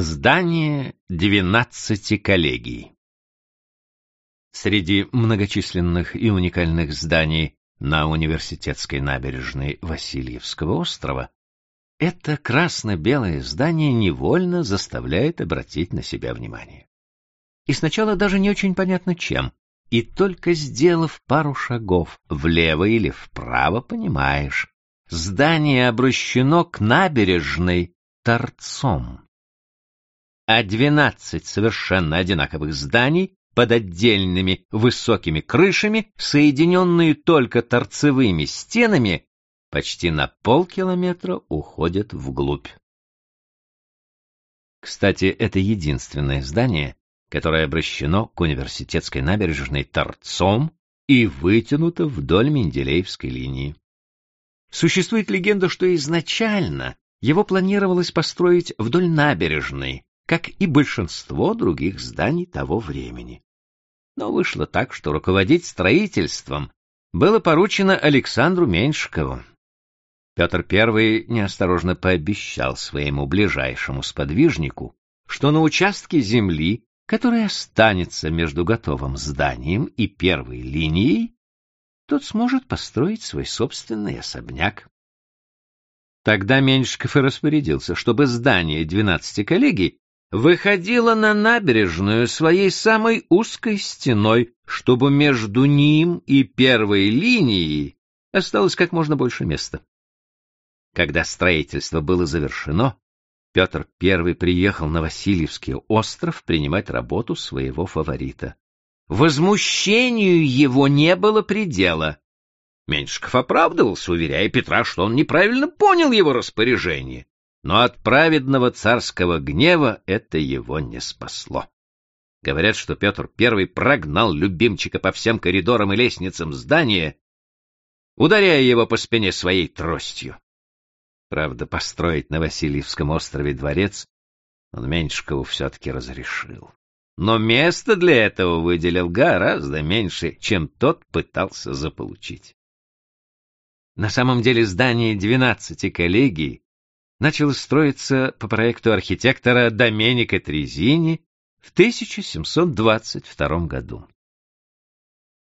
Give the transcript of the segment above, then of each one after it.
Здание двенадцати коллегий Среди многочисленных и уникальных зданий на университетской набережной Васильевского острова это красно-белое здание невольно заставляет обратить на себя внимание. И сначала даже не очень понятно чем, и только сделав пару шагов влево или вправо, понимаешь, здание обращено к набережной торцом а двенадцать совершенно одинаковых зданий под отдельными высокими крышами, соединенные только торцевыми стенами, почти на полкилометра уходят вглубь. Кстати, это единственное здание, которое обращено к университетской набережной торцом и вытянуто вдоль Менделеевской линии. Существует легенда, что изначально его планировалось построить вдоль набережной, как и большинство других зданий того времени. Но вышло так, что руководить строительством было поручено Александру Меньшикову. Петр I неосторожно пообещал своему ближайшему сподвижнику, что на участке земли, который останется между готовым зданием и первой линией, тот сможет построить свой собственный особняк. Тогда Меньшиков и распорядился, чтобы здание двенадцати коллегий выходила на набережную своей самой узкой стеной, чтобы между ним и первой линией осталось как можно больше места. Когда строительство было завершено, Петр I приехал на Васильевский остров принимать работу своего фаворита. Возмущению его не было предела. Меньшиков оправдывался, уверяя Петра, что он неправильно понял его распоряжение но от праведного царского гнева это его не спасло. Говорят, что Петр I прогнал любимчика по всем коридорам и лестницам здания, ударяя его по спине своей тростью. Правда, построить на Васильевском острове дворец он Меньшикову все-таки разрешил. Но место для этого выделил гораздо меньше, чем тот пытался заполучить. На самом деле здание двенадцати коллегий начал строиться по проекту архитектора Доменика Трезини в 1722 году.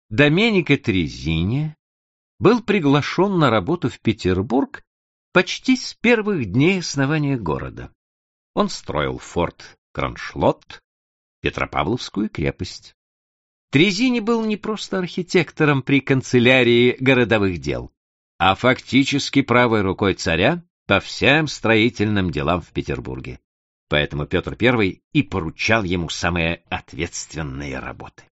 Доменико Трезини был приглашен на работу в Петербург почти с первых дней основания города. Он строил форт Кроншлотт, Петропавловскую крепость. Трезини был не просто архитектором при канцелярии городовых дел, а фактически правой рукой царя по всем строительным делам в Петербурге. Поэтому Петр I и поручал ему самые ответственные работы.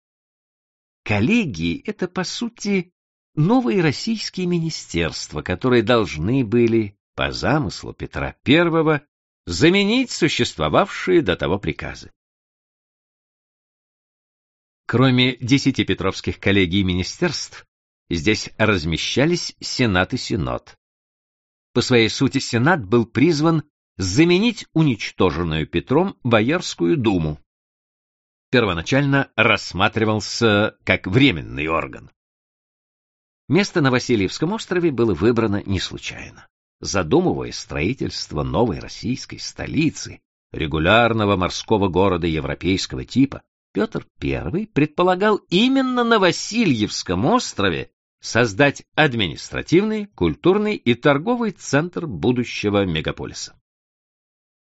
Коллегии — это, по сути, новые российские министерства, которые должны были, по замыслу Петра I, заменить существовавшие до того приказы. Кроме десяти петровских коллегий министерств, здесь размещались Сенат и Синод, по своей сути, Сенат был призван заменить уничтоженную Петром Боярскую думу. Первоначально рассматривался как временный орган. Место на Васильевском острове было выбрано не случайно. Задумывая строительство новой российской столицы, регулярного морского города европейского типа, Петр I предполагал именно на Васильевском острове создать административный, культурный и торговый центр будущего мегаполиса.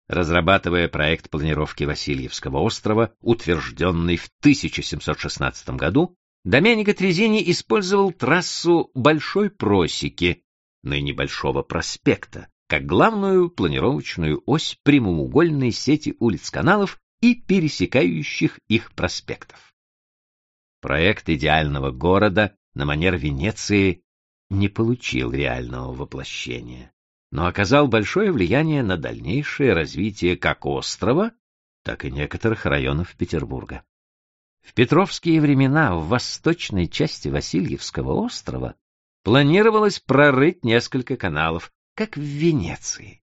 Разрабатывая проект планировки Васильевского острова, утвержденный в 1716 году, Доменико Трезини использовал трассу Большой Просеки, ныне Большого проспекта, как главную планировочную ось прямоугольной сети улиц-каналов и пересекающих их проспектов. Проект идеального города на манер Венеции не получил реального воплощения, но оказал большое влияние на дальнейшее развитие как острова, так и некоторых районов Петербурга. В петровские времена в восточной части Васильевского острова планировалось прорыть несколько каналов, как в Венеции.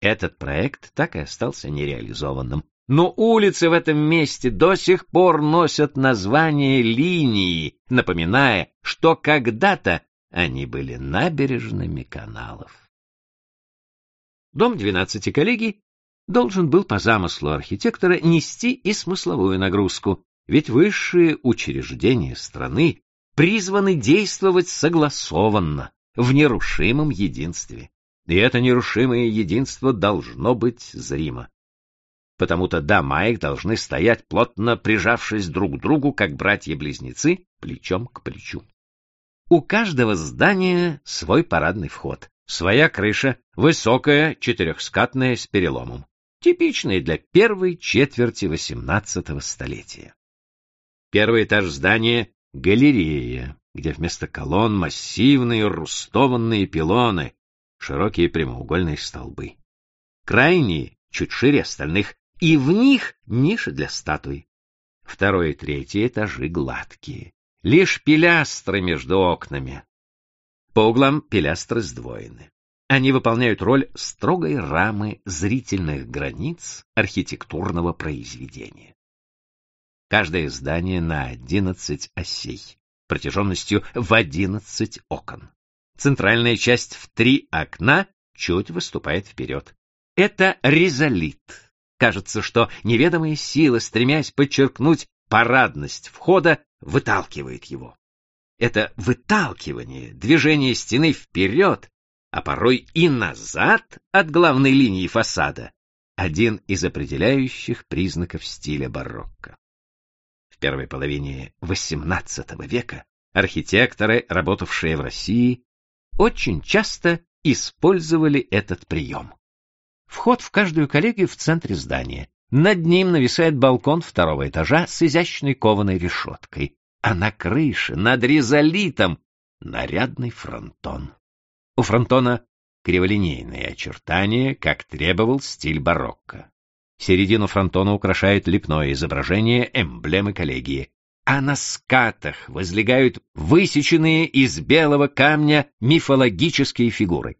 Этот проект так и остался нереализованным, но улицы в этом месте до сих пор носят название линии, напоминая, что когда-то они были набережными каналов. Дом двенадцати коллегий должен был по замыслу архитектора нести и смысловую нагрузку, ведь высшие учреждения страны призваны действовать согласованно, в нерушимом единстве. И это нерушимое единство должно быть зримо. Потому-то дома их должны стоять, плотно прижавшись друг к другу, как братья-близнецы, плечом к плечу. У каждого здания свой парадный вход, своя крыша, высокая, четырехскатная с переломом, типичная для первой четверти XVIII столетия. Первый этаж здания — галерея, где вместо колонн массивные рустованные пилоны, широкие прямоугольные столбы. Крайние, чуть шире остальных, и в них ниши для статуй. Второй и третий этажи гладкие, лишь пилястры между окнами. По углам пилястры сдвоены. Они выполняют роль строгой рамы зрительных границ архитектурного произведения. Каждое здание на 11 осей, протяженностью в 11 окон. Центральная часть в три окна чуть выступает вперед. Это ризолит. Кажется, что неведомая сила, стремясь подчеркнуть парадность входа, выталкивает его. Это выталкивание, движение стены вперед, а порой и назад от главной линии фасада, один из определяющих признаков стиля барокко. В первой половине XVIII века архитекторы, работавшие в России, очень часто использовали этот прием. Вход в каждую коллегию в центре здания. Над ним нависает балкон второго этажа с изящной кованой решеткой, а на крыше, над резолитом, нарядный фронтон. У фронтона криволинейные очертания, как требовал стиль барокко. Середину фронтона украшает лепное изображение эмблемы коллегии, а на скатах возлегают высеченные из белого камня мифологические фигуры.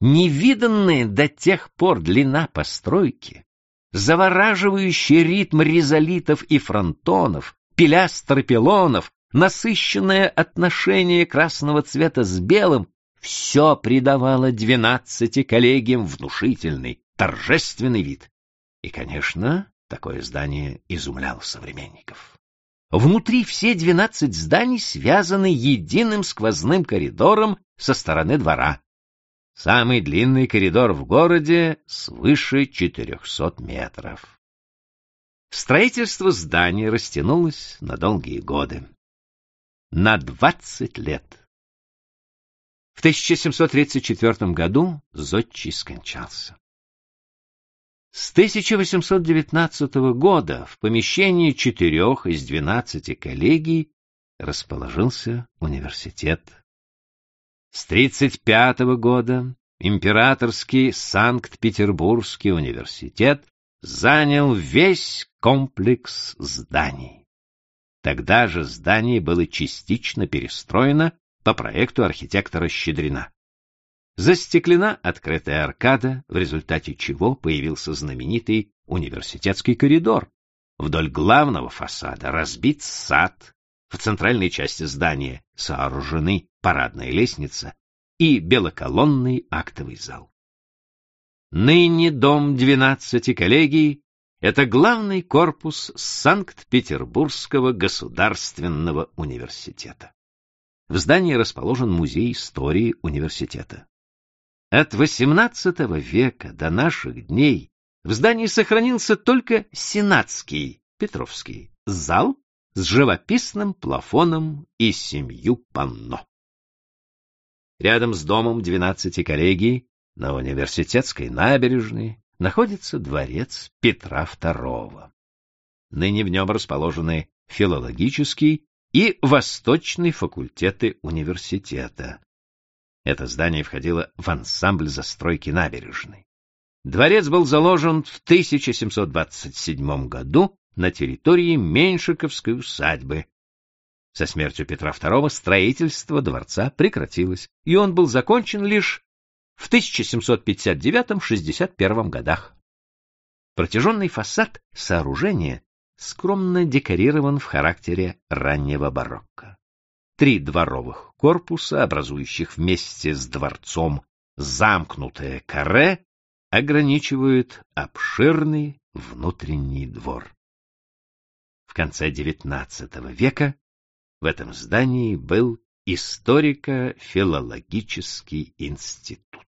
Невиданная до тех пор длина постройки, завораживающий ритм резолитов и фронтонов, пилястр пилонов, насыщенное отношение красного цвета с белым, все придавало двенадцати коллегиям внушительный, торжественный вид. И, конечно, такое здание изумляло современников. Внутри все двенадцать зданий связаны единым сквозным коридором со стороны двора. Самый длинный коридор в городе свыше 400 метров. Строительство здания растянулось на долгие годы. На 20 лет. В 1734 году Зодчий скончался. С 1819 года в помещении четырех из двенадцати коллегий расположился университет. С 1935 года Императорский Санкт-Петербургский университет занял весь комплекс зданий. Тогда же здание было частично перестроено по проекту архитектора Щедрина. Застеклена открытая аркада, в результате чего появился знаменитый университетский коридор. Вдоль главного фасада разбит сад, в центральной части здания сооружены парадная лестница и белоколонный актовый зал. Ныне дом двенадцати коллегий — это главный корпус Санкт-Петербургского государственного университета. В здании расположен музей истории университета. От XVIII века до наших дней в здании сохранился только Сенатский, Петровский, зал с живописным плафоном и семью панно. Рядом с домом двенадцати коллегий на университетской набережной находится дворец Петра II. Ныне в нем расположены филологический и восточный факультеты университета. Это здание входило в ансамбль застройки набережной. Дворец был заложен в 1727 году на территории Меньшиковской усадьбы. Со смертью Петра II строительство дворца прекратилось, и он был закончен лишь в 1759-61 годах. Протяженный фасад сооружения скромно декорирован в характере раннего барокко три дворовых корпуса, образующих вместе с дворцом замкнутое каре, ограничивают обширный внутренний двор. В конце XIX века в этом здании был историко-филологический институт.